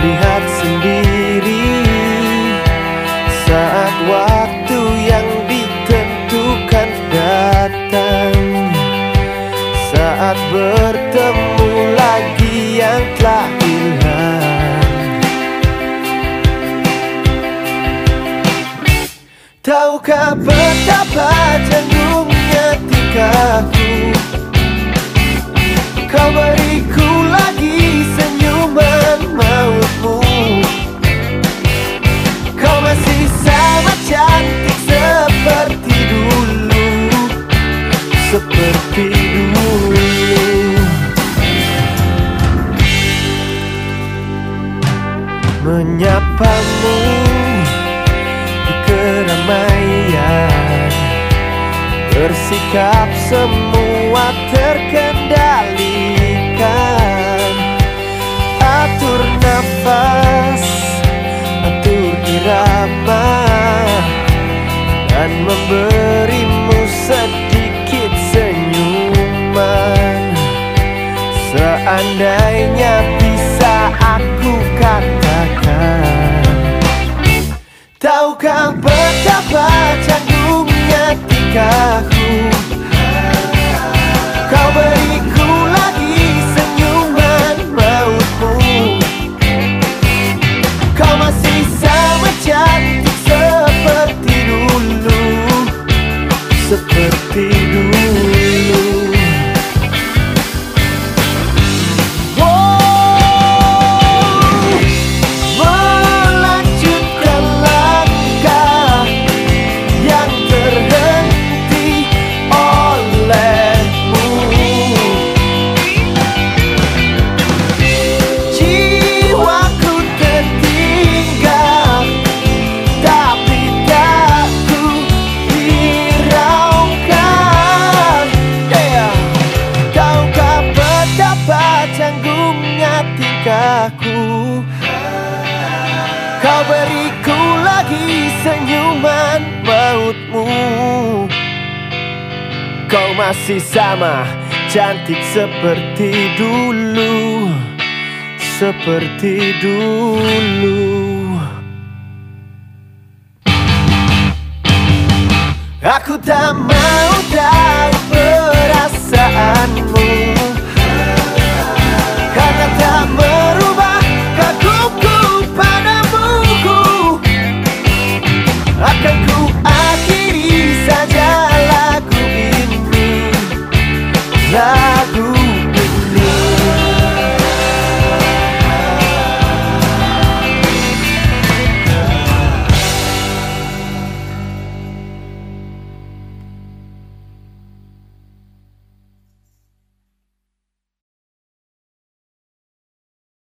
lihat sendiri saat waktu yang ditentukan datang. Saat bertemu lagi yang telah hilang. Tahukah betapa jenuhnya tingkahku? Kau beri Menyapamu di keramaian. Bersikap semua terkendalikan. Atur nafas, atur irama Dan memberimu sedikit senyuman. Seandainya Kau beriku lagi senyuman mautmu? Kau masih sama cantik seperti dulu Seperti dulu Kau beriku lagi senyuman mautmu. Kau masih sama cantik seperti dulu. Seperti dulu. Aku tak mau